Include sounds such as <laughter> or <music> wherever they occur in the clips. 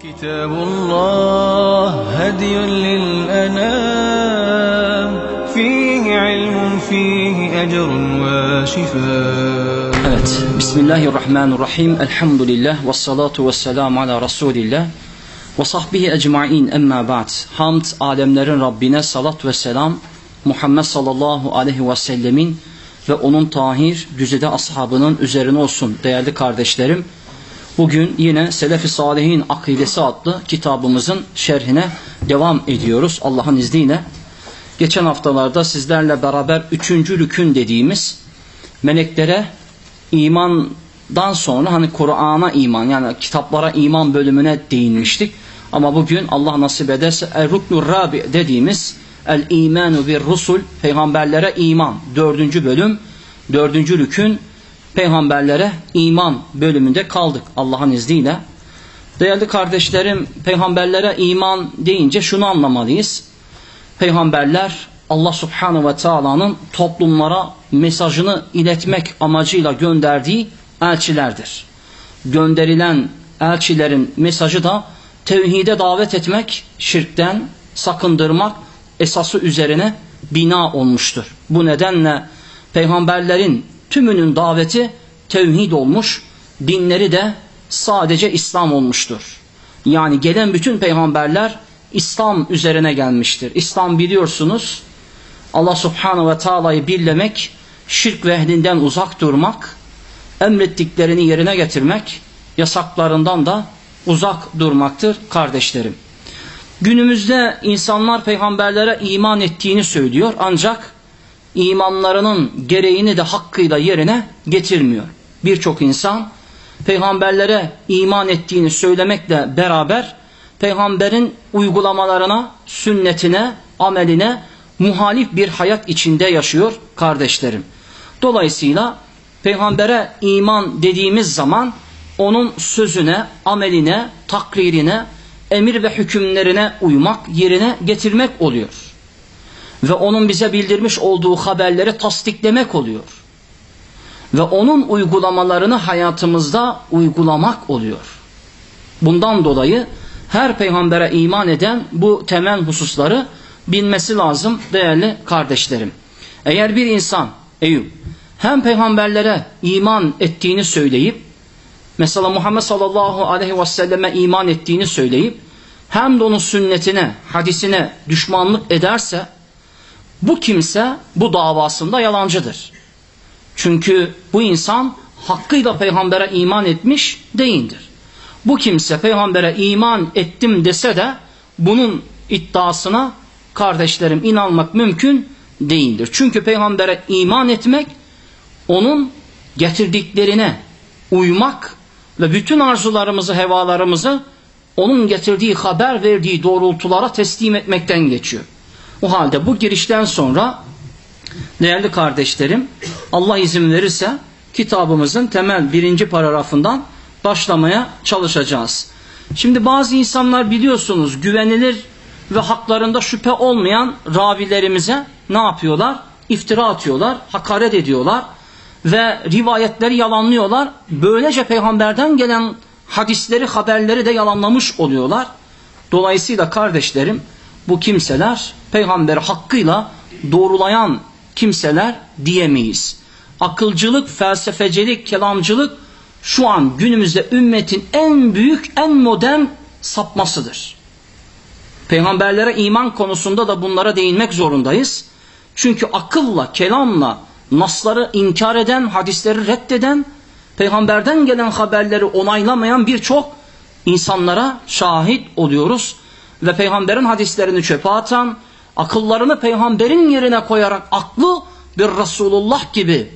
كتاب الله هدي للأنام فيه علم فيه أجر وشفاء Evet, Bismillahirrahmanirrahim. Elhamdülillah ve salatu ve selamu ala Resulillah ve sahbihi ecmain emma ba'd. Hamd alemlerin Rabbine salat ve selam Muhammed sallallahu aleyhi ve sellemin ve onun tahir güzide ashabının üzerine olsun değerli kardeşlerim. Bugün yine Selefi Salihin Akidesi adlı kitabımızın şerhine devam ediyoruz Allah'ın izniyle. Geçen haftalarda sizlerle beraber üçüncü rükün dediğimiz meleklere imandan sonra hani Kur'an'a iman yani kitaplara iman bölümüne değinmiştik. Ama bugün Allah nasip ederse el ruknur rabi dediğimiz el imanu bir rusul peygamberlere iman dördüncü bölüm dördüncü rükün peygamberlere iman bölümünde kaldık Allah'ın izniyle. Değerli kardeşlerim peygamberlere iman deyince şunu anlamalıyız. Peygamberler Allah subhanahu ve taala'nın toplumlara mesajını iletmek amacıyla gönderdiği elçilerdir. Gönderilen elçilerin mesajı da tevhide davet etmek, şirkten sakındırmak esası üzerine bina olmuştur. Bu nedenle peygamberlerin tümünün daveti tevhid olmuş, dinleri de sadece İslam olmuştur. Yani gelen bütün peygamberler İslam üzerine gelmiştir. İslam biliyorsunuz Allah subhanahu ve taala'yı birlemek, şirk ve ehlinden uzak durmak, emrettiklerini yerine getirmek, yasaklarından da uzak durmaktır kardeşlerim. Günümüzde insanlar peygamberlere iman ettiğini söylüyor ancak imanlarının gereğini de hakkıyla yerine getirmiyor. Birçok insan peygamberlere iman ettiğini söylemekle beraber peygamberin uygulamalarına, sünnetine, ameline muhalif bir hayat içinde yaşıyor kardeşlerim. Dolayısıyla peygambere iman dediğimiz zaman onun sözüne, ameline, takririne, emir ve hükümlerine uymak, yerine getirmek oluyor. Ve onun bize bildirmiş olduğu haberleri tasdiklemek oluyor. Ve onun uygulamalarını hayatımızda uygulamak oluyor. Bundan dolayı her peygambere iman eden bu temel hususları bilmesi lazım değerli kardeşlerim. Eğer bir insan Eyüp hem peygamberlere iman ettiğini söyleyip mesela Muhammed sallallahu aleyhi ve selleme iman ettiğini söyleyip hem de onun sünnetine, hadisine düşmanlık ederse bu kimse bu davasında yalancıdır. Çünkü bu insan hakkıyla peygambere iman etmiş değildir. Bu kimse peygambere iman ettim dese de bunun iddiasına kardeşlerim inanmak mümkün değildir. Çünkü peygambere iman etmek onun getirdiklerine uymak ve bütün arzularımızı, hevalarımızı onun getirdiği haber verdiği doğrultulara teslim etmekten geçiyor. O halde bu girişten sonra değerli kardeşlerim Allah izin verirse kitabımızın temel birinci paragrafından başlamaya çalışacağız. Şimdi bazı insanlar biliyorsunuz güvenilir ve haklarında şüphe olmayan ravilerimize ne yapıyorlar? İftira atıyorlar, hakaret ediyorlar ve rivayetleri yalanlıyorlar. Böylece peygamberden gelen hadisleri, haberleri de yalanlamış oluyorlar. Dolayısıyla kardeşlerim bu kimseler peygamberi hakkıyla doğrulayan kimseler diyemeyiz. Akılcılık, felsefecilik, kelamcılık şu an günümüzde ümmetin en büyük, en modern sapmasıdır. Peygamberlere iman konusunda da bunlara değinmek zorundayız. Çünkü akılla, kelamla nasları inkar eden, hadisleri reddeden, peygamberden gelen haberleri onaylamayan birçok insanlara şahit oluyoruz. Ve peygamberin hadislerini çöpe atan, akıllarını peygamberin yerine koyarak aklı bir Resulullah gibi,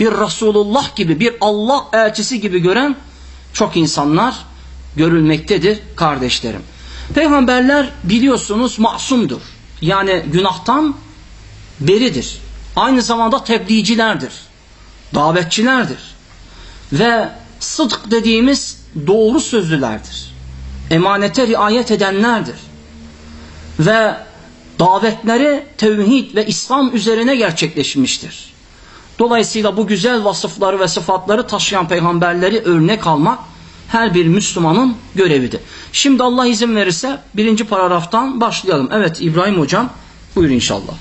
bir Resulullah gibi, bir Allah elçisi gibi gören çok insanlar görülmektedir kardeşlerim. Peygamberler biliyorsunuz masumdur. Yani günahtan beridir. Aynı zamanda tebliğcilerdir. Davetçilerdir. Ve sıdk dediğimiz doğru sözlülerdir. Emanete riayet edenlerdir. Ve davetleri tevhid ve İslam üzerine gerçekleşmiştir. Dolayısıyla bu güzel vasıfları ve sıfatları taşıyan peygamberleri örnek almak her bir Müslümanın görevidir. Şimdi Allah izin verirse birinci paragraftan başlayalım. Evet İbrahim hocam buyur inşallah.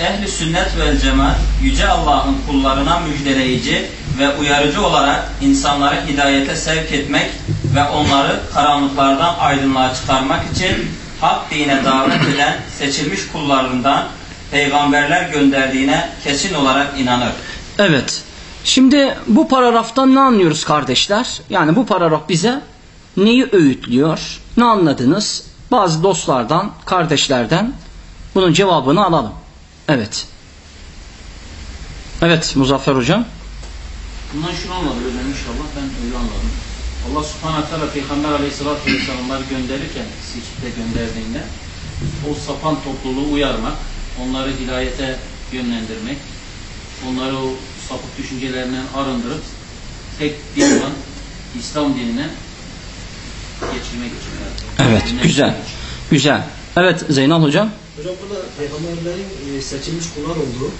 Ehli sünnet ve cemaat yüce Allah'ın kullarına müjdeleyici ve uyarıcı olarak insanları hidayete sevk etmek ve onları karanlıklardan aydınlığa çıkarmak için hak dine davet eden seçilmiş kullarından peygamberler gönderdiğine kesin olarak inanır. Evet. Şimdi bu paragraftan ne anlıyoruz kardeşler? Yani bu paragraf bize neyi öğütlüyor? Ne anladınız? Bazı dostlardan, kardeşlerden bunun cevabını alalım. Evet. Evet Muzaffer hocam. Bundan şunu anladık hocam inşallah ben öyle anladım. Allah subhanahu teala Peygamber aleyhissalatü vesselamları gönderirken seçip de gönderdiğinde o sapan topluluğu uyarmak, onları hidayete yönlendirmek, onları o sapık düşüncelerinden arındırıp tek din olan İslam dinine geçirmek için. Evet Dinle güzel. geçirmek. Güzel. Evet Zeynal hocam. Hocam burada peygamberlerin e, seçilmiş kullar olduğu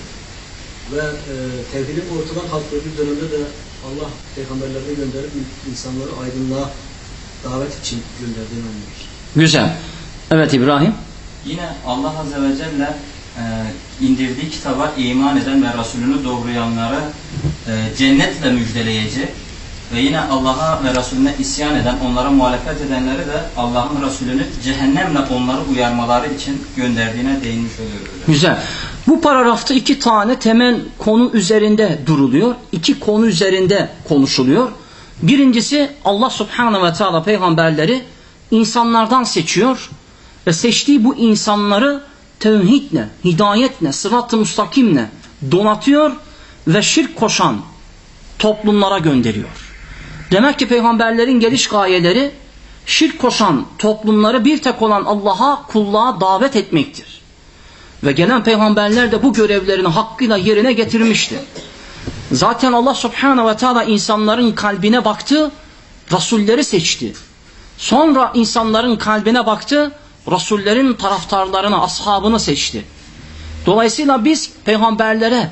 ve e, tevhidin ortadan kalktığı bir dönemde de Allah peygamberlerini gönderip insanları aydınlığa davet için gönderdiğini anlıyoruz. Güzel. Evet İbrahim. Yine Allah Azze ve Celle e, indirdiği kitaba iman eden ve Resulünü doğruyanları e, cennetle müjdeleyici ve yine Allah'a ve Resulüne isyan eden, onlara muhalefet edenleri de Allah'ın Resulünü cehennemle onları uyarmaları için gönderdiğine değinmiş oluyoruz. Güzel. Bu paragrafta iki tane temel konu üzerinde duruluyor. İki konu üzerinde konuşuluyor. Birincisi Allah subhanahu ve teala peygamberleri insanlardan seçiyor ve seçtiği bu insanları tevhidle, hidayetle, sırat-ı müstakimle donatıyor ve şirk koşan toplumlara gönderiyor. Demek ki peygamberlerin geliş gayeleri şirk koşan toplumları bir tek olan Allah'a kulluğa davet etmektir. Ve gelen peygamberler de bu görevlerini hakkıyla yerine getirmişti. Zaten Allah subhanahu ve teala insanların kalbine baktı, rasulleri seçti. Sonra insanların kalbine baktı, rasullerin taraftarlarını, ashabını seçti. Dolayısıyla biz peygamberlere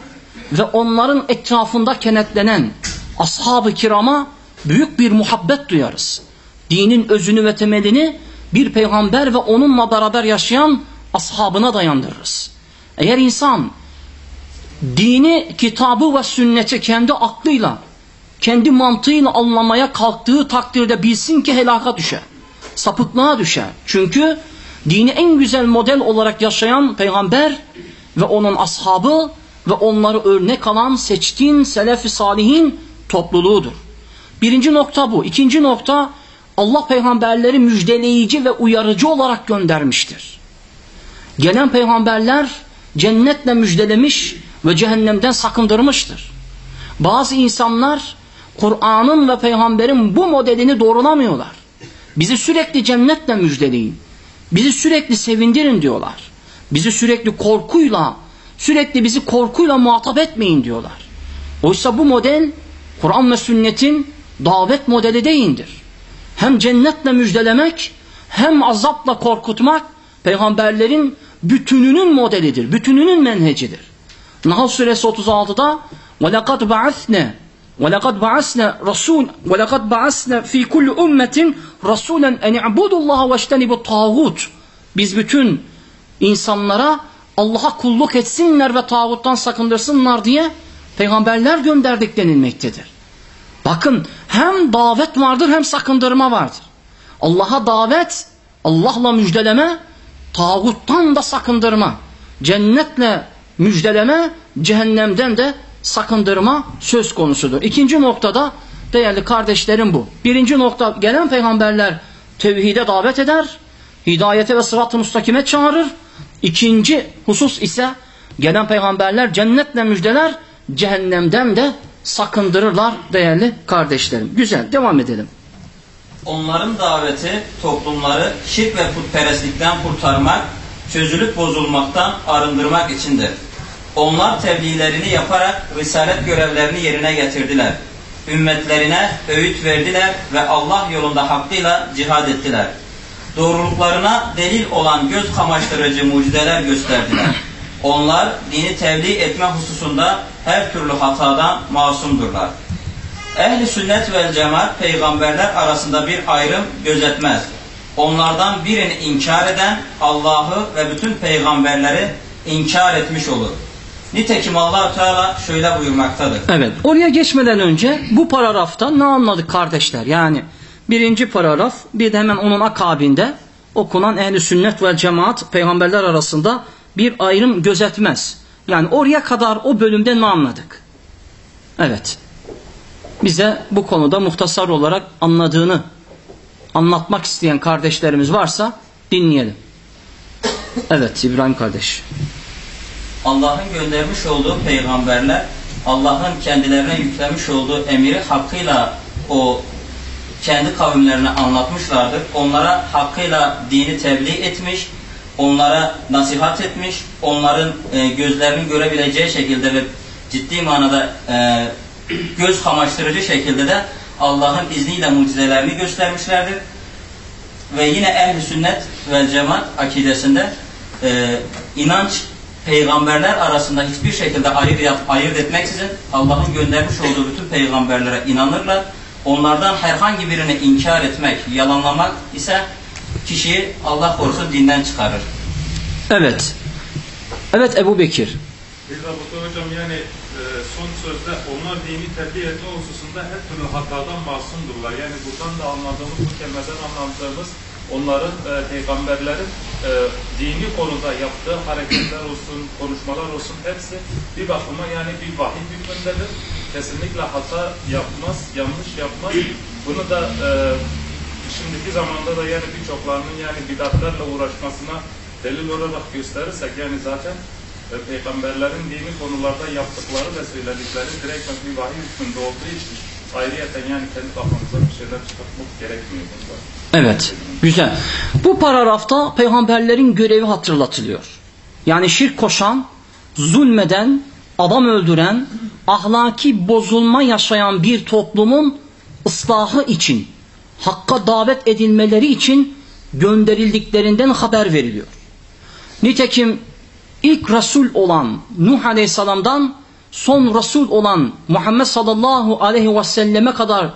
ve onların etrafında kenetlenen ashab-ı kirama büyük bir muhabbet duyarız. Dinin özünü ve temelini bir peygamber ve onunla beraber yaşayan ashabına dayandırırız. Eğer insan dini, kitabı ve sünneti kendi aklıyla, kendi mantığıyla anlamaya kalktığı takdirde bilsin ki helaka düşer. Sapıklığa düşer. Çünkü dini en güzel model olarak yaşayan peygamber ve onun ashabı ve onları örnek alan seçkin selef-i salihin topluluğudur. Birinci nokta bu. İkinci nokta Allah peygamberleri müjdeleyici ve uyarıcı olarak göndermiştir. Gelen peygamberler cennetle müjdelemiş ve cehennemden sakındırmıştır. Bazı insanlar Kur'an'ın ve peygamberin bu modelini doğrulamıyorlar. Bizi sürekli cennetle müjdeleyin. Bizi sürekli sevindirin diyorlar. Bizi sürekli korkuyla, sürekli bizi korkuyla muhatap etmeyin diyorlar. Oysa bu model Kur'an ve sünnetin davet modeli değildir. Hem cennetle müjdelemek hem azapla korkutmak peygamberlerin bütününün modelidir, bütününün menhecidir. Nahl suresi 36'da وَلَقَدْ بَعَثْنَا وَلَقَدْ بَعَثْنَا رَسُولًا وَلَقَدْ بَعَثْنَا فِي كُلِّ أُمَّةٍ رَسُولًا اَنْ اِعْبُدُوا اللّٰهَ وَاجْتَنِبُوا الطَّاغُوتِ Biz bütün insanlara Allah'a kulluk etsinler ve tağuttan sakındırsınlar diye peygamberler gönderdik denilmektedir. Bakın hem davet vardır hem sakındırma vardır. Allah'a davet, Allah'la müjdeleme, tağuttan da sakındırma. Cennetle müjdeleme, cehennemden de sakındırma söz konusudur. İkinci noktada değerli kardeşlerim bu. Birinci nokta gelen peygamberler tevhide davet eder, hidayete ve sırat-ı müstakime çağırır. İkinci husus ise gelen peygamberler cennetle müjdeler, cehennemden de sakındırırlar değerli kardeşlerim. Güzel devam edelim. Onların daveti toplumları şirk ve putperestlikten kurtarmak, çözülüp bozulmaktan arındırmak içindir. Onlar tebliğlerini yaparak risalet görevlerini yerine getirdiler. Ümmetlerine öğüt verdiler ve Allah yolunda hakkıyla cihad ettiler. Doğruluklarına delil olan göz kamaştırıcı mucizeler gösterdiler. Onlar dini tebliğ etme hususunda her türlü hatadan masumdurlar. Ehli sünnet ve cemaat peygamberler arasında bir ayrım gözetmez. Onlardan birini inkar eden Allah'ı ve bütün peygamberleri inkar etmiş olur. Nitekim allah Teala şöyle buyurmaktadır. Evet. Oraya geçmeden önce bu paragrafta ne anladık kardeşler? Yani birinci paragraf bir de hemen onun akabinde okunan ehli sünnet ve cemaat peygamberler arasında bir ayrım gözetmez. Yani oraya kadar o bölümde ne anladık? Evet. Bize bu konuda muhtasar olarak anladığını anlatmak isteyen kardeşlerimiz varsa dinleyelim. Evet İbrahim kardeş. Allah'ın göndermiş olduğu peygamberler Allah'ın kendilerine yüklemiş olduğu emiri hakkıyla o kendi kavimlerine anlatmışlardır. Onlara hakkıyla dini tebliğ etmiş, onlara nasihat etmiş, onların e, gözlerinin görebileceği şekilde ve ciddi manada e, göz kamaştırıcı şekilde de Allah'ın izniyle mucizelerini göstermişlerdir. Ve yine ehli sünnet ve cemaat akidesinde e, inanç peygamberler arasında hiçbir şekilde ayırt, yap- ayırt etmeksizin Allah'ın göndermiş olduğu bütün peygamberlere inanırlar. Onlardan herhangi birini inkar etmek, yalanlamak ise kişiyi Allah korusun dinden çıkarır. Evet. Evet Ebu Bekir. Bir rabıta hocam yani e, son sözde onlar dini tebliğ etme hususunda her türlü hatadan masumdurlar. Yani buradan da anladığımız, bu kelimeden anladığımız onların e, peygamberlerin e, dini konuda yaptığı hareketler olsun, konuşmalar olsun hepsi bir bakıma yani bir vahiy hükmündedir. Kesinlikle hata yapmaz, yanlış yapmaz. Bunu da e, şimdiki zamanda da yani birçoklarının yani bidatlerle uğraşmasına delil olarak gösterirsek yani zaten e, peygamberlerin dini konularda yaptıkları ve söyledikleri direkt bir vahiy hükmünde olduğu için ayrıyeten yani kendi kafamıza bir şeyler çıkartmak gerekmiyor bunda. Evet. Güzel. Bu paragrafta peygamberlerin görevi hatırlatılıyor. Yani şirk koşan, zulmeden, adam öldüren, ahlaki bozulma yaşayan bir toplumun ıslahı için, hakka davet edilmeleri için gönderildiklerinden haber veriliyor. Nitekim ilk Resul olan Nuh Aleyhisselam'dan son Resul olan Muhammed sallallahu aleyhi ve selleme kadar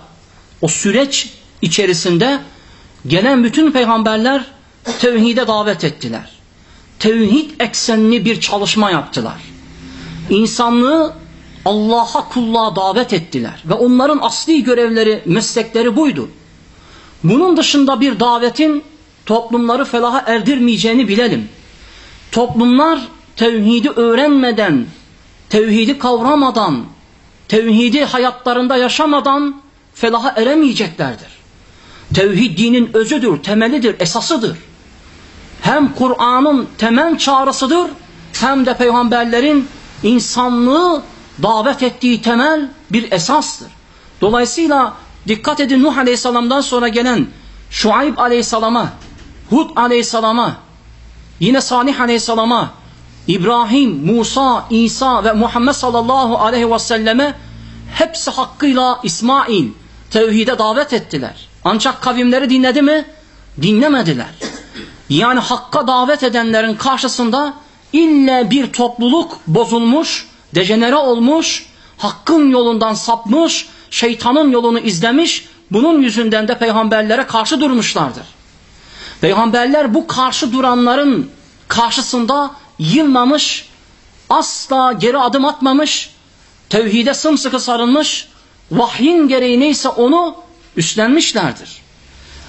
o süreç içerisinde gelen bütün peygamberler tevhide davet ettiler. Tevhid eksenli bir çalışma yaptılar. İnsanlığı Allah'a kulluğa davet ettiler ve onların asli görevleri, meslekleri buydu. Bunun dışında bir davetin toplumları felaha erdirmeyeceğini bilelim. Toplumlar tevhidi öğrenmeden, tevhidi kavramadan, tevhidi hayatlarında yaşamadan felaha eremeyeceklerdir. Tevhid dinin özüdür, temelidir, esasıdır. Hem Kur'an'ın temel çağrısıdır, hem de peygamberlerin insanlığı davet ettiği temel bir esastır. Dolayısıyla dikkat edin Nuh Aleyhisselam'dan sonra gelen Şuayb Aleyhisselam'a, Hud Aleyhisselam'a, yine Salih Aleyhisselam'a, İbrahim, Musa, İsa ve Muhammed sallallahu aleyhi ve selleme hepsi hakkıyla İsmail tevhide davet ettiler. Ancak kavimleri dinledi mi? Dinlemediler. Yani hakka davet edenlerin karşısında illa bir topluluk bozulmuş, dejenere olmuş, hakkın yolundan sapmış, şeytanın yolunu izlemiş, bunun yüzünden de peygamberlere karşı durmuşlardır. Peygamberler bu karşı duranların karşısında yılmamış, asla geri adım atmamış, tevhide sımsıkı sarılmış, vahyin gereği neyse onu üstlenmişlerdir.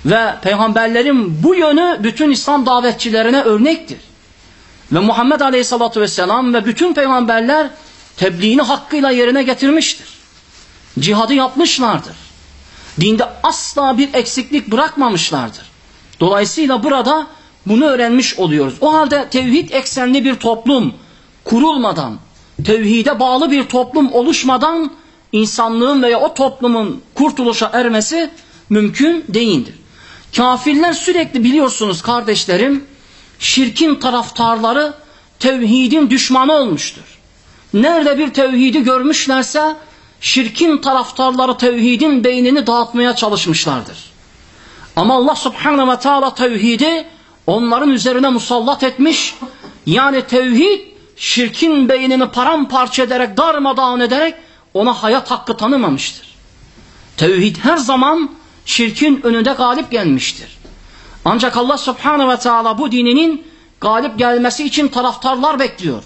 Ve peygamberlerin bu yönü bütün İslam davetçilerine örnektir. Ve Muhammed Aleyhisselatü Vesselam ve bütün peygamberler tebliğini hakkıyla yerine getirmiştir. Cihadı yapmışlardır. Dinde asla bir eksiklik bırakmamışlardır. Dolayısıyla burada bunu öğrenmiş oluyoruz. O halde tevhid eksenli bir toplum kurulmadan, tevhide bağlı bir toplum oluşmadan insanlığın veya o toplumun kurtuluşa ermesi mümkün değildir. Kafirler sürekli biliyorsunuz kardeşlerim, şirkin taraftarları tevhidin düşmanı olmuştur. Nerede bir tevhidi görmüşlerse şirkin taraftarları tevhidin beynini dağıtmaya çalışmışlardır. Ama Allah subhanahu ve teala tevhidi onların üzerine musallat etmiş. Yani tevhid şirkin beynini paramparça ederek darmadağın ederek ona hayat hakkı tanımamıştır. Tevhid her zaman şirkin önünde galip gelmiştir. Ancak Allah subhanahu ve teala bu dininin galip gelmesi için taraftarlar bekliyor.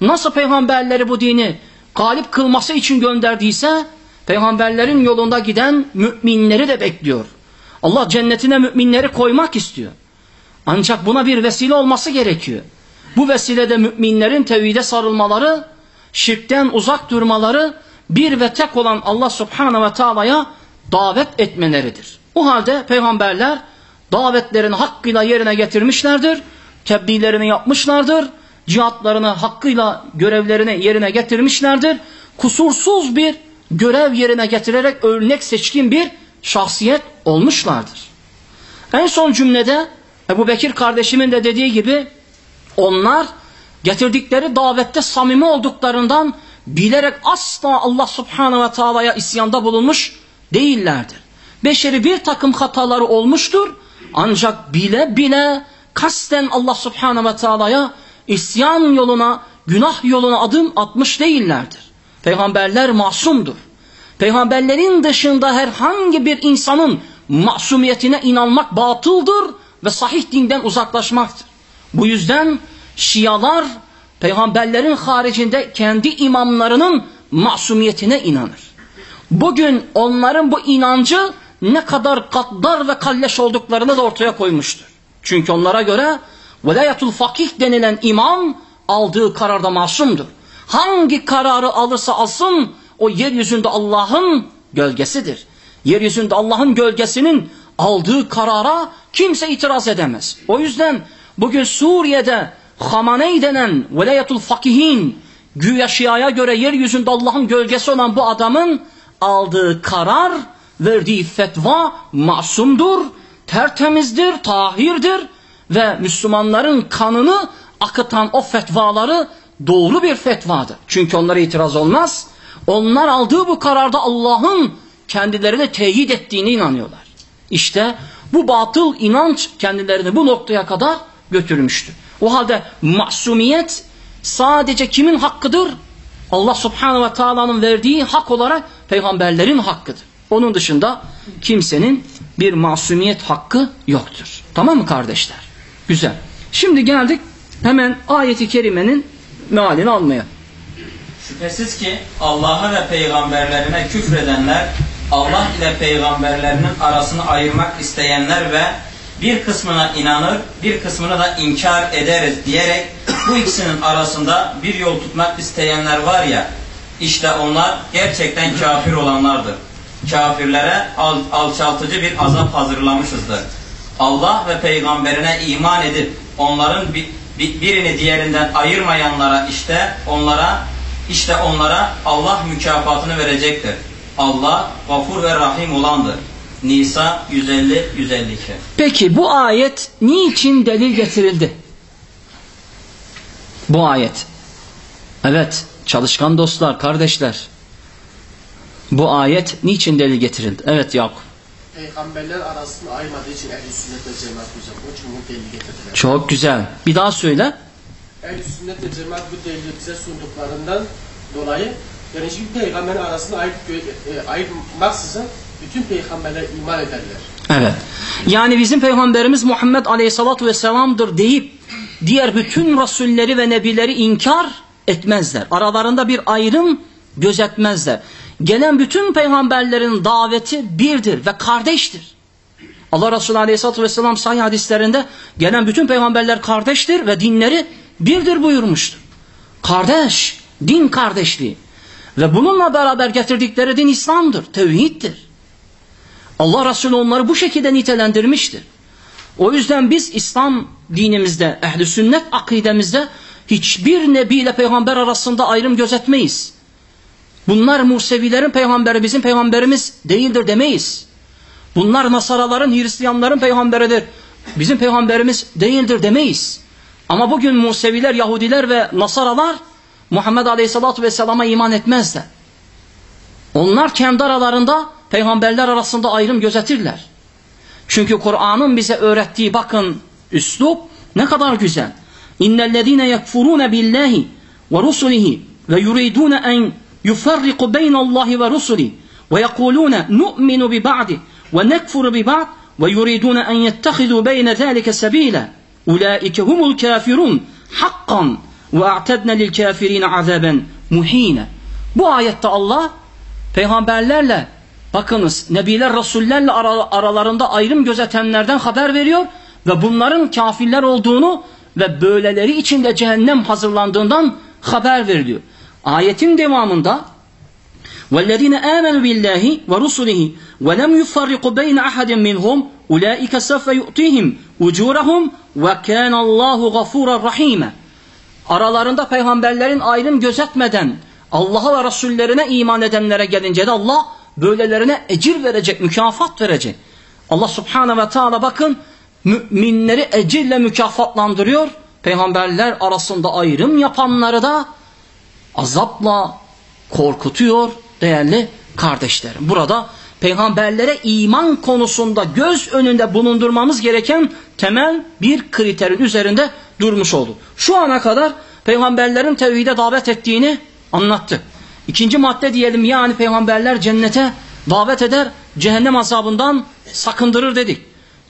Nasıl peygamberleri bu dini galip kılması için gönderdiyse peygamberlerin yolunda giden müminleri de bekliyor. Allah cennetine müminleri koymak istiyor. Ancak buna bir vesile olması gerekiyor. Bu vesilede müminlerin tevhide sarılmaları, şirkten uzak durmaları, bir ve tek olan Allah subhanahu ve taala'ya davet etmeleridir. O halde peygamberler davetlerini hakkıyla yerine getirmişlerdir, tebliğlerini yapmışlardır, cihatlarını hakkıyla görevlerini yerine getirmişlerdir. Kusursuz bir görev yerine getirerek örnek seçkin bir şahsiyet olmuşlardır. En son cümlede Ebu Bekir kardeşimin de dediği gibi onlar getirdikleri davette samimi olduklarından bilerek asla Allah subhanahu ve taala'ya isyanda bulunmuş değillerdir. Beşeri bir takım hataları olmuştur ancak bile bile kasten Allah subhanahu ve taala'ya isyan yoluna, günah yoluna adım atmış değillerdir. Peygamberler masumdur. Peygamberlerin dışında herhangi bir insanın masumiyetine inanmak batıldır ve sahih dinden uzaklaşmaktır. Bu yüzden Şialar peygamberlerin haricinde kendi imamlarının masumiyetine inanır. Bugün onların bu inancı ne kadar gaddar ve kalleş olduklarını da ortaya koymuştur. Çünkü onlara göre velayetul fakih denilen imam aldığı kararda masumdur. Hangi kararı alırsa alsın o yeryüzünde Allah'ın gölgesidir. Yeryüzünde Allah'ın gölgesinin aldığı karara kimse itiraz edemez. O yüzden bugün Suriye'de Hamaney denen velayetul fakihin güya Şia'ya göre yeryüzünde Allah'ın gölgesi olan bu adamın aldığı karar, verdiği fetva masumdur, tertemizdir, tahirdir ve Müslümanların kanını akıtan o fetvaları doğru bir fetvadır. Çünkü onlara itiraz olmaz. Onlar aldığı bu kararda Allah'ın kendilerine teyit ettiğini inanıyorlar. İşte bu batıl inanç kendilerini bu noktaya kadar götürmüştür. O halde masumiyet sadece kimin hakkıdır? Allah subhanahu ve taala'nın verdiği hak olarak peygamberlerin hakkıdır. Onun dışında kimsenin bir masumiyet hakkı yoktur. Tamam mı kardeşler? Güzel. Şimdi geldik hemen ayeti kerimenin mealini almaya. Şüphesiz ki Allah'a ve peygamberlerine küfredenler, Allah ile peygamberlerinin arasını ayırmak isteyenler ve bir kısmına inanır, bir kısmını da inkar ederiz diyerek bu ikisinin arasında bir yol tutmak isteyenler var ya, işte onlar gerçekten kafir olanlardır. Kafirlere al, alçaltıcı bir azap hazırlamışızdır. Allah ve peygamberine iman edip onların bir, bir, birini diğerinden ayırmayanlara işte onlara işte onlara Allah mükafatını verecektir. Allah gafur ve rahim olandır. Nisa 150-152 Peki bu ayet niçin delil getirildi? Bu ayet. Evet çalışkan dostlar, kardeşler. Bu ayet niçin delil getirildi? Evet Yakup. Peygamberler arasını ayırmadığı için ehl-i sünnet ve cemaat hocam. O için bu delili getirdiler. Çok güzel. Bir daha söyle. Ehl-i sünnet ve cemaat bu delili bize sunduklarından dolayı yani hiçbir peygamberin arasını ayırt, e, ayırmaksızın bütün peygamberler iman ederler. Evet. Yani bizim peygamberimiz Muhammed Aleyhisselatü Vesselam'dır deyip diğer bütün rasulleri ve nebileri inkar etmezler. Aralarında bir ayrım gözetmezler. Gelen bütün peygamberlerin daveti birdir ve kardeştir. Allah Resulü Aleyhisselatü Vesselam sahih hadislerinde gelen bütün peygamberler kardeştir ve dinleri birdir buyurmuştur. Kardeş, din kardeşliği. Ve bununla beraber getirdikleri din İslam'dır, tevhiddir. Allah Resulü onları bu şekilde nitelendirmiştir. O yüzden biz İslam dinimizde, ehli sünnet akidemizde hiçbir nebi ile peygamber arasında ayrım gözetmeyiz. Bunlar Musevilerin peygamberi bizim peygamberimiz değildir demeyiz. Bunlar Nasaraların, Hristiyanların peygamberidir. Bizim peygamberimiz değildir demeyiz. Ama bugün Museviler, Yahudiler ve Nasaralar Muhammed Aleyhisselatü Vesselam'a iman etmezler. Onlar kendi aralarında peygamberler arasında ayrım gözetirler. Çünkü Kur'an'ın bize öğrettiği bakın üslup ne kadar güzel. İnnellezîne yekfurûne billâhi ve rusulihi ve yuridûne en yufarriku beynallahi ve rusuli ve yekulûne nu'minu bi ba'di ve nekfuru bi ba'd ve yuridûne en yettehidû beyne zâlike sebîle. Ulaike kafirun hakkan الكافرون حقا وأعتدنا للكافرين عذابا muhine. Bu ayette Allah peygamberlerle bakınız nebiler rasullerle ara- aralarında ayrım gözetenlerden haber veriyor ve bunların kafirler olduğunu ve böyleleri için de cehennem hazırlandığından haber veriliyor. Ayetin devamında وَالَّذ۪ينَ آمَنُوا بِاللّٰهِ وَرُسُلِهِ وَلَمْ يُفَرِّقُ بَيْنَ أَحَدٍ مِّنْهُمْ اُولَٰئِكَ سَوْفَ يُؤْتِيهِمْ اُجُورَهُمْ وَكَانَ اللّٰهُ غَفُورًا رَحِيمًا Aralarında peygamberlerin ayrım gözetmeden Allah'a ve Resullerine iman edenlere gelince de Allah böylelerine ecir verecek, mükafat verecek. Allah Subhanahu ve Teala bakın müminleri ecirle mükafatlandırıyor. Peygamberler arasında ayrım yapanları da azapla korkutuyor değerli kardeşlerim. Burada peygamberlere iman konusunda göz önünde bulundurmamız gereken temel bir kriterin üzerinde durmuş olduk. Şu ana kadar peygamberlerin tevhide davet ettiğini anlattık. İkinci madde diyelim yani peygamberler cennete davet eder, cehennem azabından sakındırır dedik.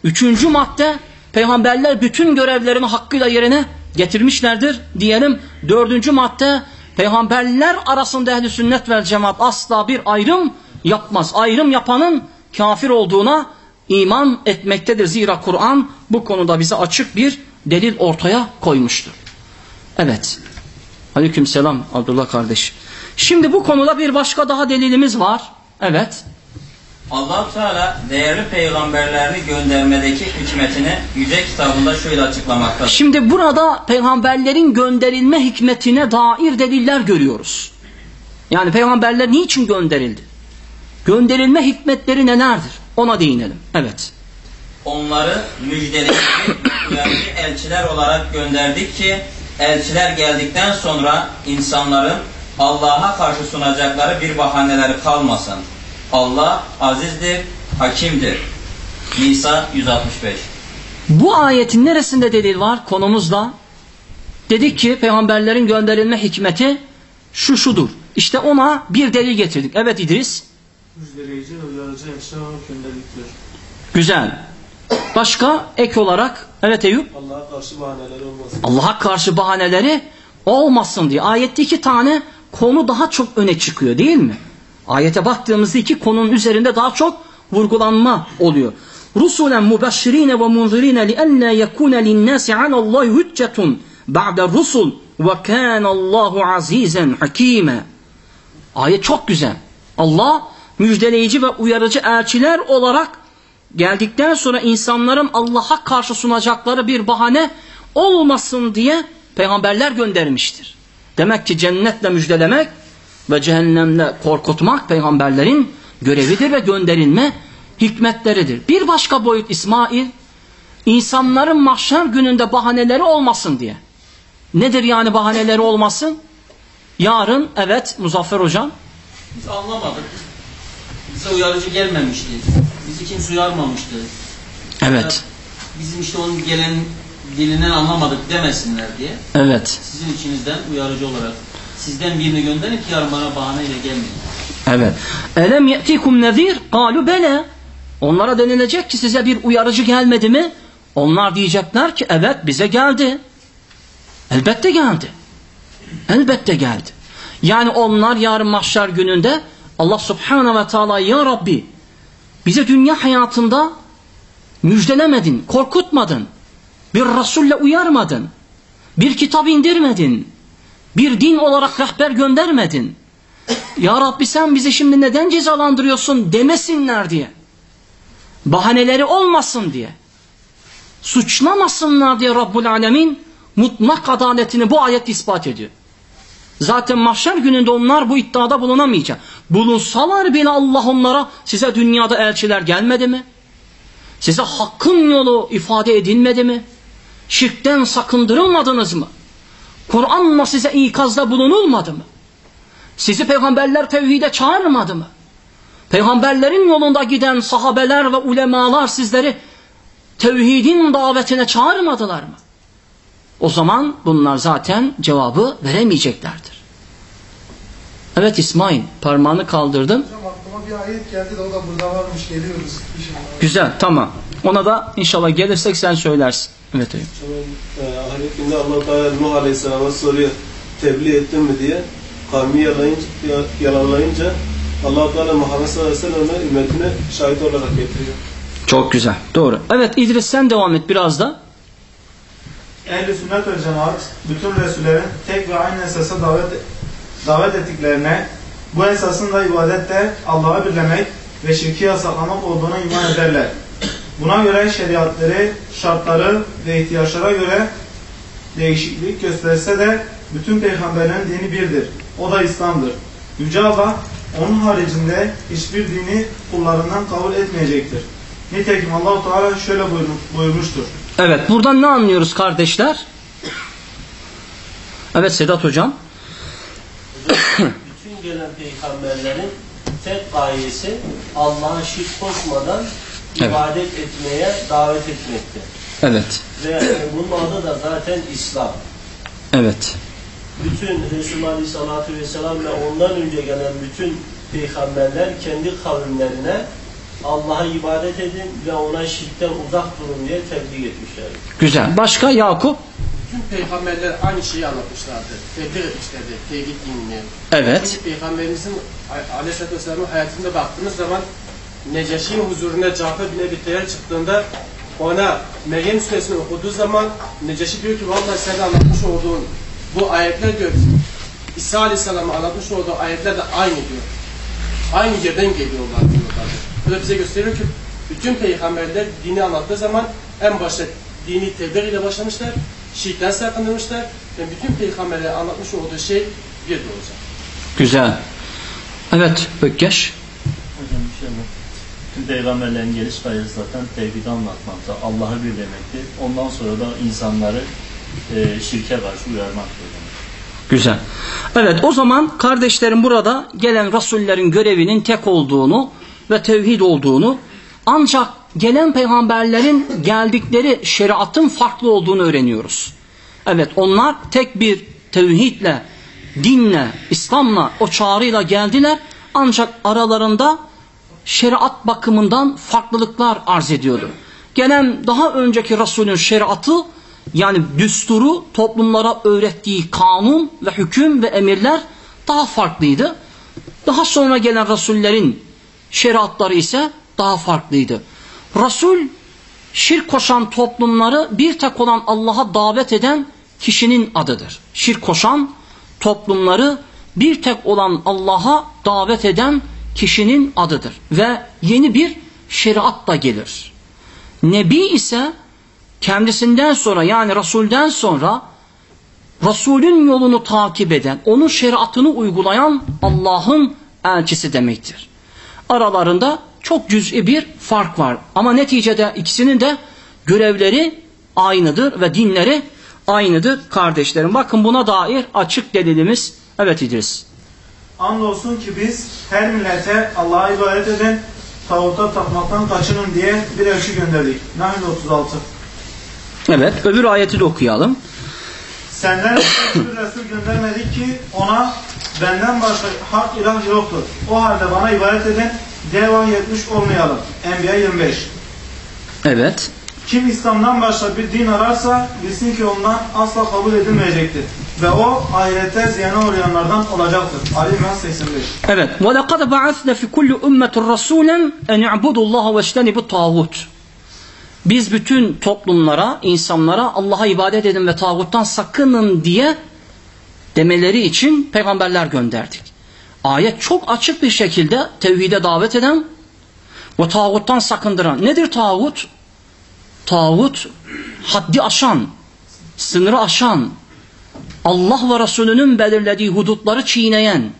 Üçüncü madde peygamberler bütün görevlerini hakkıyla yerine getirmişlerdir diyelim. Dördüncü madde peygamberler arasında ehli sünnet vel cemaat asla bir ayrım yapmaz. Ayrım yapanın kafir olduğuna iman etmektedir. Zira Kur'an bu konuda bize açık bir delil ortaya koymuştur. Evet. Aleyküm selam Abdullah kardeş. Şimdi bu konuda bir başka daha delilimiz var. Evet. allah Teala değerli peygamberlerini göndermedeki hikmetini yüce kitabında şöyle açıklamaktadır. Şimdi burada peygamberlerin gönderilme hikmetine dair deliller görüyoruz. Yani peygamberler niçin gönderildi? Gönderilme hikmetleri nelerdir? Ona değinelim. Evet. Onları müjdeleyici, <coughs> uyarıcı elçiler olarak gönderdik ki elçiler geldikten sonra insanların Allah'a karşı sunacakları bir bahaneleri kalmasın. Allah azizdir, hakimdir. Nisa 165 Bu ayetin neresinde delil var konumuzda? Dedik ki peygamberlerin gönderilme hikmeti şu şudur. İşte ona bir delil getirdik. Evet İdris. Müjdeleyici ve uyarıcı elçiler olarak gönderdiktir. Güzel. Başka ek olarak evet Eyüp. Allah'a karşı bahaneleri olmasın. Allah'a karşı bahaneleri olmasın diye. Ayette iki tane konu daha çok öne çıkıyor değil mi? Ayete baktığımızda iki konunun üzerinde daha çok vurgulanma oluyor. Rusulen mubeşşirine ve munzirine li'enna yekune linnâsi alallahi hüccetun ba'de rusul ve kânallahu azizen hakîme. Ayet çok güzel. Allah müjdeleyici ve uyarıcı elçiler olarak geldikten sonra insanların Allah'a karşı sunacakları bir bahane olmasın diye peygamberler göndermiştir. Demek ki cennetle müjdelemek ve cehennemle korkutmak peygamberlerin görevidir ve gönderilme hikmetleridir. Bir başka boyut İsmail, insanların mahşer gününde bahaneleri olmasın diye. Nedir yani bahaneleri olmasın? Yarın, evet Muzaffer Hocam, Biz anlamadık. Bize uyarıcı gelmemişti. Bizi kimse uyarmamıştı. evet, Bizim işte onun gelen dilinden anlamadık demesinler diye. evet, Sizin içinizden uyarıcı olarak sizden birini gönderin ki yarın bana bahaneyle gelmeyin. evet. Elem ye'tikum nezir? Kalu bele. Onlara denilecek ki size bir uyarıcı gelmedi mi? Onlar diyecekler ki evet bize geldi. Elbette geldi. Elbette geldi. Yani onlar yarın mahşer gününde Allah subhanahu ve teala ya Rabbi bize dünya hayatında müjdelemedin, korkutmadın. Bir Resulle uyarmadın. Bir kitap indirmedin. Bir din olarak rehber göndermedin. Ya Rabbi sen bizi şimdi neden cezalandırıyorsun demesinler diye. Bahaneleri olmasın diye. Suçlamasınlar diye Rabbul Alemin mutlak adaletini bu ayet ispat ediyor. Zaten mahşer gününde onlar bu iddiada bulunamayacak. Bulunsalar bile Allah onlara size dünyada elçiler gelmedi mi? Size hakkın yolu ifade edilmedi mi? Şirkten sakındırılmadınız mı? Kur'an'la size ikazda bulunulmadı mı? Sizi peygamberler tevhide çağırmadı mı? Peygamberlerin yolunda giden sahabeler ve ulemalar sizleri tevhidin davetine çağırmadılar mı? O zaman bunlar zaten cevabı veremeyeceklerdir. Evet İsmail parmağını kaldırdın. Hocam aklıma bir ayet geldi de o da burada varmış geliyoruz inşallah. Güzel tamam. Ona da inşallah gelirsek sen söylersin. Evet hocam. Sonra e, ahiretinde Allah Teala Nuh Aleyhisselam'a soruyor tebliğ ettin mi diye kavmi yalayınca, yalanlayınca Allah Teala Muhammed sallallahu aleyhi ve sellem'e ümmetine şahit olarak getiriyor. Çok güzel. Doğru. Evet İdris sen devam et biraz da. Ehl-i sünnet ve cemaat bütün Resullerin tek ve aynı esasa davet, davet ettiklerine bu esasın da ibadette Allah'a birlemek ve şirki yasaklamak olduğuna iman ederler. Buna göre şeriatları, şartları ve ihtiyaçlara göre değişiklik gösterse de bütün peygamberlerin dini birdir. O da İslam'dır. Yüce Allah onun haricinde hiçbir dini kullarından kabul etmeyecektir. Nitekim Allah Teala şöyle buyurmuş- buyurmuştur. Evet buradan ne anlıyoruz kardeşler? Evet Sedat hocam. bütün gelen peygamberlerin tek gayesi Allah'a şirk koşmadan Evet. ibadet etmeye davet etmektir. Evet. Ve bunun adı da zaten İslam. Evet. Bütün Resulullah Aleyhisselatü Vesselam ve ondan önce gelen bütün peygamberler kendi kavimlerine Allah'a ibadet edin ve ona şirkten uzak durun diye tebliğ etmişlerdir. Güzel. Başka Yakup? Bütün peygamberler aynı şeyi anlatmışlardı. Tebliğ etmişlerdi. Tevhid dinini. Evet. Çünkü peygamberimizin Aleyhisselatü Vesselam'ın hayatında baktığınız zaman Necaşi'nin huzuruna Cafer bin Ebi Talib çıktığında ona Meryem suresini okuduğu zaman Necaşi diyor ki vallahi senin anlatmış olduğun bu ayetler diyor İsa Aleyhisselam'ın anlatmış olduğu ayetler de aynı diyor. Aynı yerden geliyorlar diyorlar. Bu da bize gösteriyor ki bütün peygamberler dini anlattığı zaman en başta dini tebliğ ile başlamışlar. Şirkten sakındırmışlar. Ve bütün peygamberler anlatmış olduğu şey bir de olacak. Güzel. Evet Ökkeş. Hocam inşallah. Tüm peygamberlerin geliş gayesi zaten tevhidi anlatmakta, Allah'ı birlemekti. Ondan sonra da insanları e, şirke karşı uyarmaktır. Güzel. Evet o zaman kardeşlerim burada gelen rasullerin görevinin tek olduğunu ve tevhid olduğunu ancak gelen peygamberlerin geldikleri şeriatın farklı olduğunu öğreniyoruz. Evet onlar tek bir tevhidle, dinle, İslam'la, o çağrıyla geldiler ancak aralarında şeriat bakımından farklılıklar arz ediyordu. Gelen daha önceki Resulün şeriatı yani düsturu toplumlara öğrettiği kanun ve hüküm ve emirler daha farklıydı. Daha sonra gelen Resullerin şeriatları ise daha farklıydı. Resul şirk koşan toplumları bir tek olan Allah'a davet eden kişinin adıdır. Şirk koşan toplumları bir tek olan Allah'a davet eden kişinin adıdır. Ve yeni bir şeriat da gelir. Nebi ise kendisinden sonra yani Resul'den sonra Resul'ün yolunu takip eden, onun şeriatını uygulayan Allah'ın elçisi demektir. Aralarında çok cüz'i bir fark var. Ama neticede ikisinin de görevleri aynıdır ve dinleri aynıdır kardeşlerim. Bakın buna dair açık delilimiz. Evet İdris. Andolsun ki biz her millete Allah'a ibadet eden tağuta tapmaktan kaçının diye bir elçi gönderdik. Nahl 36. Evet öbür ayeti de okuyalım. Senden hiçbir Resul göndermedik ki ona benden başka hak ilah yoktur. O halde bana ibadet eden devam yetmiş olmayalım. Enbiya 25. Evet. Kim İslam'dan başka bir din ararsa bilsin ki ondan asla kabul edilmeyecektir. Ve o ahirette ziyana uğrayanlardan olacaktır. Ali İmran 85. Evet. وَلَقَدْ بَعَثْنَا فِي كُلِّ أُمَّةٍ رَسُولًا اَنْ اِعْبُدُوا اللّٰهَ وَاجْتَنِبُوا الطَّاغُوتِ Biz bütün toplumlara, insanlara Allah'a ibadet edin ve tağuttan sakının diye demeleri için peygamberler gönderdik. Ayet çok açık bir şekilde tevhide davet eden ve tağuttan sakındıran. Nedir tağut? Tağut haddi aşan, sınırı aşan, Allah ve Resulünün belirlediği hudutları çiğneyen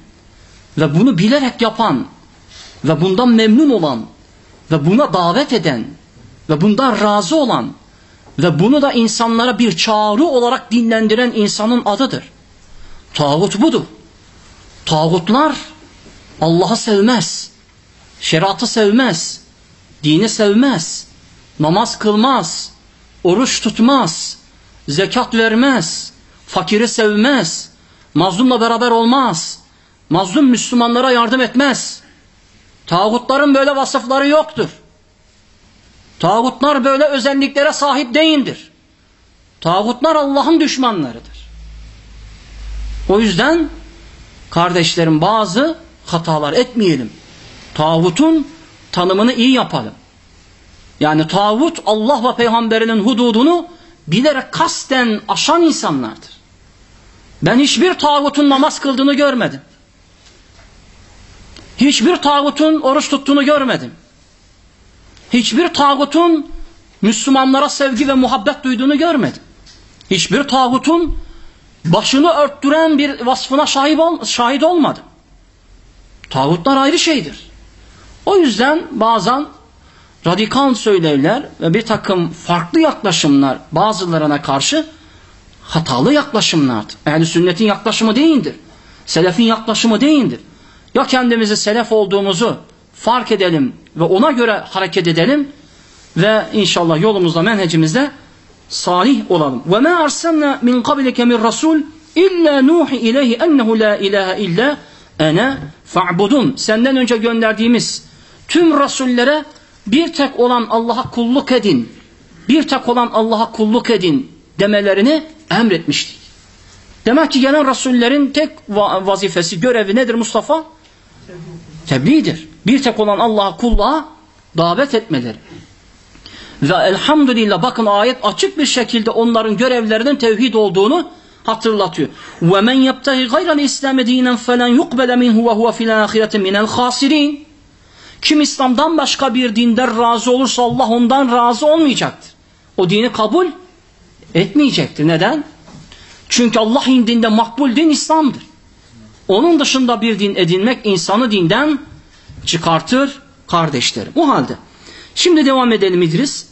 ve bunu bilerek yapan ve bundan memnun olan ve buna davet eden ve bundan razı olan ve bunu da insanlara bir çağrı olarak dinlendiren insanın adıdır. Tağut budur. Tağutlar Allah'ı sevmez, şeriatı sevmez, dini sevmez, namaz kılmaz, oruç tutmaz, zekat vermez, fakiri sevmez, mazlumla beraber olmaz, mazlum Müslümanlara yardım etmez. Tağutların böyle vasıfları yoktur. Tağutlar böyle özelliklere sahip değildir. Tağutlar Allah'ın düşmanlarıdır. O yüzden kardeşlerim bazı hatalar etmeyelim. Tağutun tanımını iyi yapalım. Yani tağut Allah ve peygamberinin hududunu bilerek kasten aşan insanlardır. Ben hiçbir tağutun namaz kıldığını görmedim. Hiçbir tağutun oruç tuttuğunu görmedim. Hiçbir tağutun Müslümanlara sevgi ve muhabbet duyduğunu görmedim. Hiçbir tağutun başını örttüren bir vasfına şahit, ol, şahit olmadım. Tağutlar ayrı şeydir. O yüzden bazen radikal söylevler ve bir takım farklı yaklaşımlar bazılarına karşı hatalı yaklaşımlardır. Ehl-i sünnetin yaklaşımı değildir. Selefin yaklaşımı değildir. Ya kendimizi selef olduğumuzu fark edelim ve ona göre hareket edelim ve inşallah yolumuzda menhecimizde salih olalım. Ve ma arsalna min qablike min rasul illa nuhi ileyhi ennehu la ilahe illa ene fa'budun. Senden önce gönderdiğimiz tüm rasullere bir tek olan Allah'a kulluk edin. Bir tek olan Allah'a kulluk edin demelerini emretmiştik. Demek ki gelen rasullerin tek vazifesi, görevi nedir Mustafa? Tebliğdir. Bir tek olan Allah'a kulluğa davet etmeleri. Ve elhamdülillah bakın ayet açık bir şekilde onların görevlerinin tevhid olduğunu hatırlatıyor. Yebtagi gayran İslam dinen felen yukbele minhu ve huve fil ahireti minel khasirin. Kim İslam'dan başka bir dinden razı olursa Allah ondan razı olmayacaktır. O dini kabul etmeyecektir. Neden? Çünkü Allah indinde makbul din İslam'dır. Onun dışında bir din edinmek insanı dinden çıkartır kardeşlerim. O halde. Şimdi devam edelim İdris.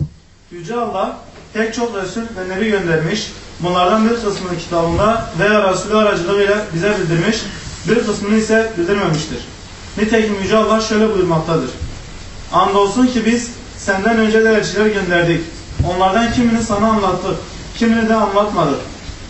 Yüce Allah pek çok Resul ve Nebi göndermiş. Bunlardan bir kısmını kitabında veya Resulü aracılığıyla bize bildirmiş. Bir kısmını ise bildirmemiştir. Nitekim Yüce Allah şöyle buyurmaktadır. Andolsun ki biz senden önce de elçiler gönderdik. Onlardan kimini sana anlattık, kimini de anlatmadık.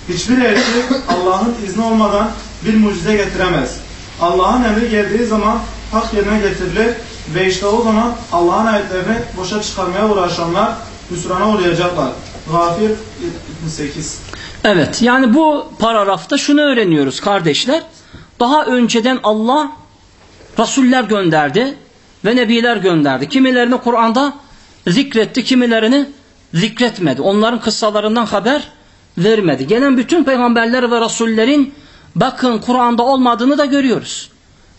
Hiçbir elçi Allah'ın izni olmadan bir mucize getiremez. Allah'ın emri geldiği zaman hak yerine getirilir ve işte o zaman Allah'ın ayetlerini boşa çıkarmaya uğraşanlar hüsrana uğrayacaklar. Gafir 78 Evet yani bu paragrafta şunu öğreniyoruz kardeşler. Daha önceden Allah Rasuller gönderdi ve Nebiler gönderdi. Kimilerini Kur'an'da zikretti, kimilerini zikretmedi. Onların kıssalarından haber vermedi. Gelen bütün peygamberler ve rasullerin bakın Kur'an'da olmadığını da görüyoruz.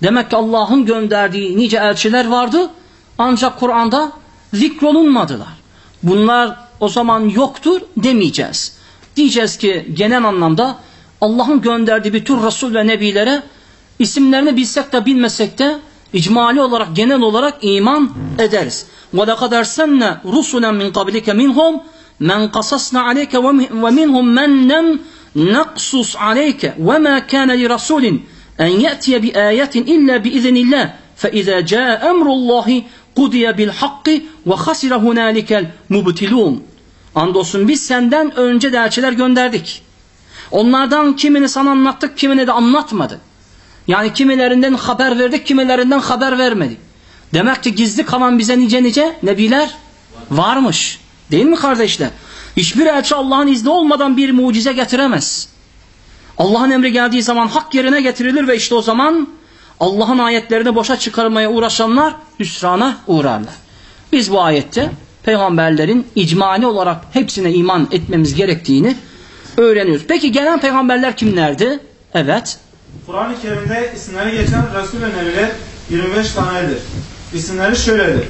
Demek ki Allah'ın gönderdiği nice elçiler vardı ancak Kur'an'da zikrolunmadılar Bunlar o zaman yoktur demeyeceğiz. Diyeceğiz ki genel anlamda Allah'ın gönderdiği bütün Resul ve Nebilere isimlerini bilsek de bilmesek de icmali olarak genel olarak iman ederiz. وَلَقَدْ اَرْسَلْنَا رُسُلًا مِنْ قَبْلِكَ مِنْهُمْ مَنْ قَصَصْنَا عَلَيْكَ وَمِنْهُمْ مَنْ لَمْ نَقْصُصْ عَلَيْكَ وَمَا كَانَ لِرَسُولٍ أَنْ يَأْتِيَ بِآيَةٍ إِلَّا بِإِذْنِ اللَّهِ فَإِذَا جَاءَ أَمْرُ اللّٰهِ kudiye bil hakkı ve hasire hunalikel mubtilun. Andolsun biz senden önce de elçiler gönderdik. Onlardan kimini sana anlattık, kimini de anlatmadık. Yani kimilerinden haber verdik, kimilerinden haber vermedik. Demek ki gizli kalan bize nice nice nebiler varmış. Değil mi kardeşler? Hiçbir elçi Allah'ın izni olmadan bir mucize getiremez. Allah'ın emri geldiği zaman hak yerine getirilir ve işte o zaman Allah'ın ayetlerini boşa çıkarmaya uğraşanlar hüsrana uğrarlar. Biz bu ayette peygamberlerin icmani olarak hepsine iman etmemiz gerektiğini öğreniyoruz. Peki gelen peygamberler kimlerdi? Evet. Kur'an-ı Kerim'de isimleri geçen Resul ve Nebiler 25 tanedir. İsimleri şöyledir.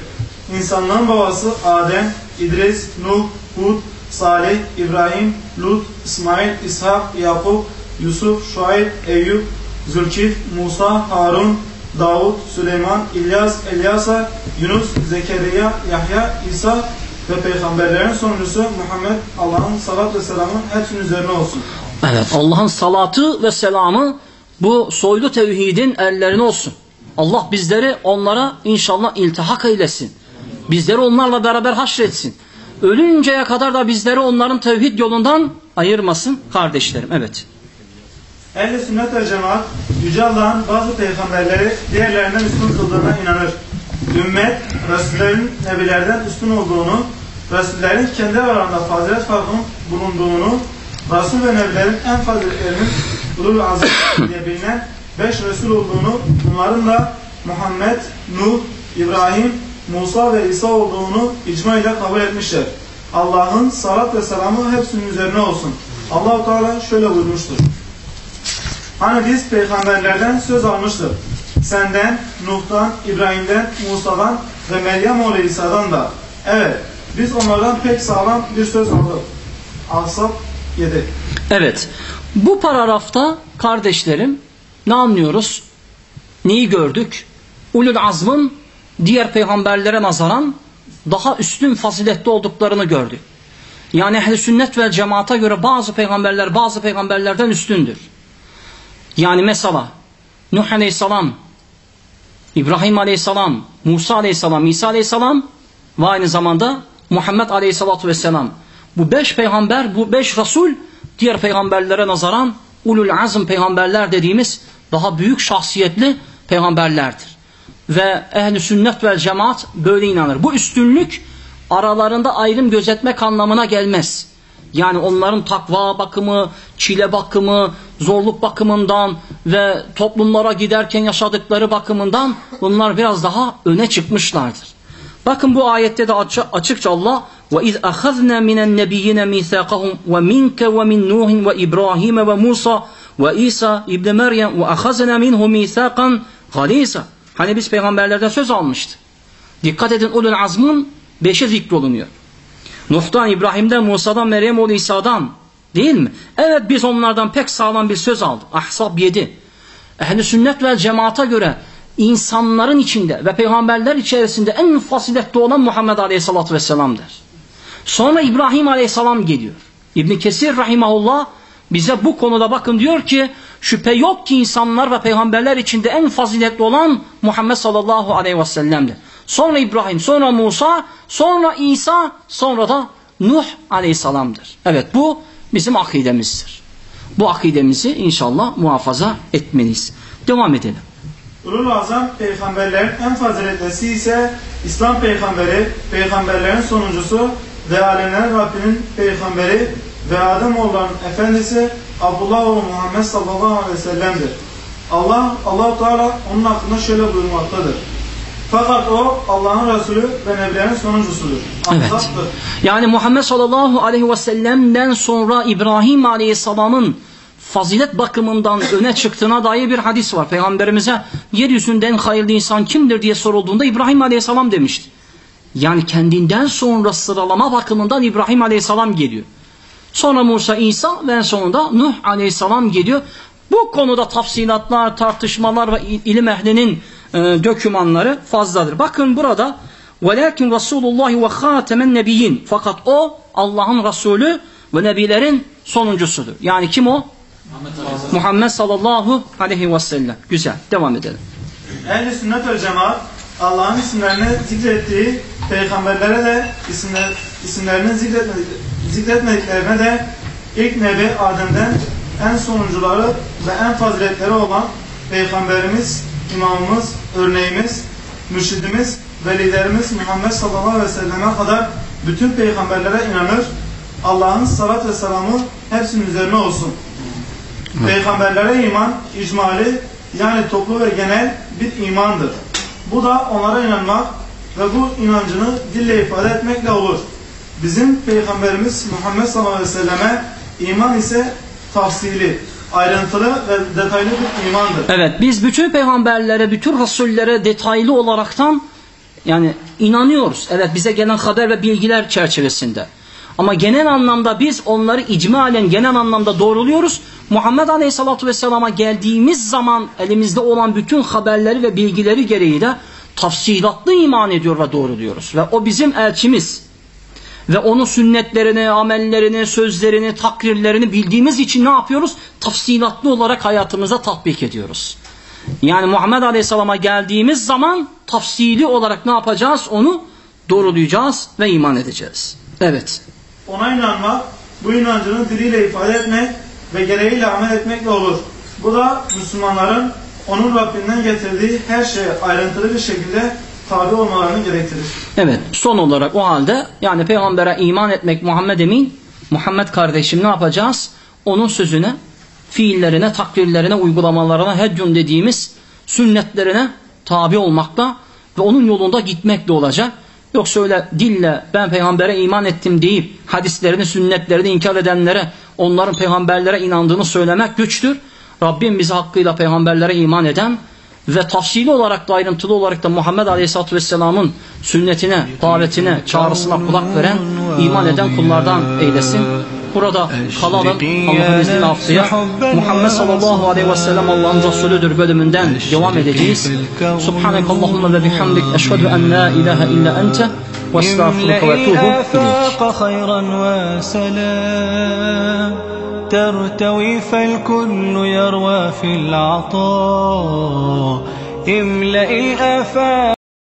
İnsanların babası Adem, İdris, Nuh, Hud, Salih, İbrahim, Lut, İsmail, İshak, Yakup, Yusuf, Şuayb, Eyüp, Zülkif, Musa, Harun, Davud, Süleyman, İlyas, Elyasa, Yunus, Zekeriya, Yahya, İsa ve peygamberlerin sonuncusu Muhammed Allah'ın salat ve selamı hepsinin üzerine olsun. Evet Allah'ın salatı ve selamı bu soylu tevhidin ellerine olsun. Allah bizleri onlara inşallah iltihak eylesin. Bizleri onlarla beraber haşretsin. Ölünceye kadar da bizleri onların tevhid yolundan ayırmasın kardeşlerim. Evet. Ehl-i sünnet ve cemaat Yüce Allah'ın bazı peygamberleri diğerlerinden üstün kıldığına inanır. ümmet, Resullerin nebilerden üstün olduğunu, Resullerin kendi aralarında fazilet farkının bulunduğunu, Resul ve Nebilerin en faziletlerinin ulul azim <coughs> diye bilinen beş Resul olduğunu, bunların da Muhammed, Nuh, İbrahim, Musa ve İsa olduğunu icma ile kabul etmişler. Allah'ın salat ve selamı hepsinin üzerine olsun. Allahu Teala şöyle buyurmuştur. Hani biz peygamberlerden söz almıştık. Senden, Nuh'tan, İbrahim'den, Musa'dan ve Meryem oğlu İsa'dan da. Evet, biz onlardan pek sağlam bir söz aldık. Ahzab 7. Evet. Bu paragrafta kardeşlerim ne anlıyoruz? Neyi gördük? Ulul azmın diğer peygamberlere nazaran daha üstün faziletli olduklarını gördük. Yani ehl sünnet ve cemaata göre bazı peygamberler bazı peygamberlerden üstündür. Yani mesela Nuh aleyhisselam, İbrahim aleyhisselam, Musa aleyhisselam, İsa aleyhisselam ve aynı zamanda Muhammed aleyhissalatu vesselam. Bu beş peygamber, bu beş Resul diğer peygamberlere nazaran ulul azm peygamberler dediğimiz daha büyük şahsiyetli peygamberlerdir. Ve ehli sünnet ve cemaat böyle inanır. Bu üstünlük aralarında ayrım gözetmek anlamına gelmez. Yani onların takva bakımı, çile bakımı, zorluk bakımından ve toplumlara giderken yaşadıkları bakımından bunlar biraz daha öne çıkmışlardır. Bakın bu ayette de açıkça Allah وَاِذْ أَخَذْنَا مِنَ النَّبِيِّنَ مِيثَاقَهُمْ وَمِنْكَ وَمِنْ نُوحٍ وَإِبْرَاهِيمَ وَمُوسَى وَإِيسَى اِبْنِ مَرْيَمْ وَأَخَذْنَا مِنْهُ مِيثَاقًا غَلِيسًا Hani biz peygamberlerden söz almıştık. Dikkat edin ulul azmın beşi zikrolunuyor. Nuh'tan, İbrahim'den, Musa'dan, Meryem oğlu İsa'dan değil mi? Evet biz onlardan pek sağlam bir söz aldık. Ahzab 7. Ehli sünnet ve cemaata göre insanların içinde ve peygamberler içerisinde en faziletli olan Muhammed Aleyhisselatü Vesselam'dır. Sonra İbrahim Aleyhisselam geliyor. İbn Kesir Rahimahullah bize bu konuda bakın diyor ki şüphe yok ki insanlar ve peygamberler içinde en faziletli olan Muhammed sallallahu aleyhi ve sellem'dir. Sonra İbrahim, sonra Musa, sonra İsa, sonra da Nuh aleyhisselamdır. Evet bu bizim akidemizdir. Bu akidemizi inşallah muhafaza etmeliyiz. Devam edelim. Ulul Azam peygamberlerin en faziletlisi ise İslam peygamberi, peygamberlerin sonuncusu ve alemlerin Rabbinin peygamberi ve Adem oğullarının efendisi Abdullah oğlu Muhammed sallallahu aleyhi ve sellem'dir. Allah, allah Teala onun hakkında şöyle buyurmaktadır. Fakat o Allah'ın Resulü ve Nebilerin sonuncusudur. Evet. Yani Muhammed sallallahu aleyhi ve sellem'den sonra İbrahim aleyhisselamın fazilet bakımından öne çıktığına dair bir hadis var. Peygamberimize yeryüzünden hayırlı insan kimdir diye sorulduğunda İbrahim aleyhisselam demişti. Yani kendinden sonra sıralama bakımından İbrahim aleyhisselam geliyor. Sonra Musa, İsa ve en sonunda Nuh aleyhisselam geliyor. Bu konuda tafsilatlar, tartışmalar ve ilim ehlinin e, dökümanları fazladır. Bakın burada وَلَكِنْ Resulullah ve خَاتَمَنْ nebiyyin. Fakat o Allah'ın Resulü ve nebilerin sonuncusudur. Yani kim o? Muhammed sallallahu aleyhi ve sellem. Güzel. Devam edelim. Ehl-i sünnet ve cemaat Allah'ın isimlerini zikrettiği peygamberlere de isimler, isimlerini zikretmedik, zikretmediklerine de ilk Nebi Adem'den en sonuncuları ve en faziletleri olan Peygamberimiz, imamımız, örneğimiz, mürşidimiz ve liderimiz Muhammed sallallahu aleyhi ve selleme kadar bütün peygamberlere inanır. Allah'ın salat ve selamı hepsinin üzerine olsun. Peygamberlere iman, icmali yani toplu ve genel bir imandır. Bu da onlara inanmak ve bu inancını dille ifade etmekle olur. Bizim Peygamberimiz Muhammed sallallahu aleyhi ve selleme iman ise tafsili, ayrıntılı ve detaylı bir imandır. Evet biz bütün peygamberlere, bütün rasullere detaylı olaraktan yani inanıyoruz. Evet bize gelen haber ve bilgiler çerçevesinde. Ama genel anlamda biz onları icmalen genel anlamda doğruluyoruz. Muhammed Aleyhisselatü Vesselam'a geldiğimiz zaman elimizde olan bütün haberleri ve bilgileri gereği de tafsilatlı iman ediyor ve doğruluyoruz. Ve o bizim elçimiz. Ve onun sünnetlerini, amellerini, sözlerini, takrirlerini bildiğimiz için ne yapıyoruz? Tafsilatlı olarak hayatımıza tatbik ediyoruz. Yani Muhammed Aleyhisselam'a geldiğimiz zaman tafsili olarak ne yapacağız? Onu doğrulayacağız ve iman edeceğiz. Evet. Ona inanmak, bu inancını diliyle ifade etmek ve gereğiyle amel etmekle olur. Bu da Müslümanların onun Rabbinden getirdiği her şeye ayrıntılı bir şekilde tabi olmalarını gerektirir. Evet son olarak o halde yani peygambere iman etmek Muhammed Emin Muhammed kardeşim ne yapacağız? Onun sözüne, fiillerine, takdirlerine, uygulamalarına, heccun dediğimiz sünnetlerine tabi olmakla ve onun yolunda gitmekle olacak. Yoksa öyle dille ben peygambere iman ettim deyip hadislerini, sünnetlerini inkar edenlere onların peygamberlere inandığını söylemek güçtür. Rabbim bizi hakkıyla peygamberlere iman eden ve tafsili olarak da ayrıntılı olarak da Muhammed Aleyhisselatü Vesselam'ın sünnetine, davetine, çağrısına kulak veren, iman eden kullardan eylesin. Burada kalalım Allah'ın izniyle haftaya Muhammed sallallahu aleyhi ve sellem Allah'ın Resulüdür bölümünden devam edeceğiz. Subhaneke Allahümme ve bihamdik eşhedü en la ilahe illa ente ve estağfurullah ve etubu ileyk. ترتوي فالكل يروى في العطاء املأ الآفاق